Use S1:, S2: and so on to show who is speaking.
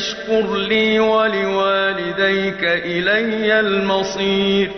S1: اشْكُرْ لِي وَلِوَالِدَيْكَ إِلَيَّ الْمَصِيرُ.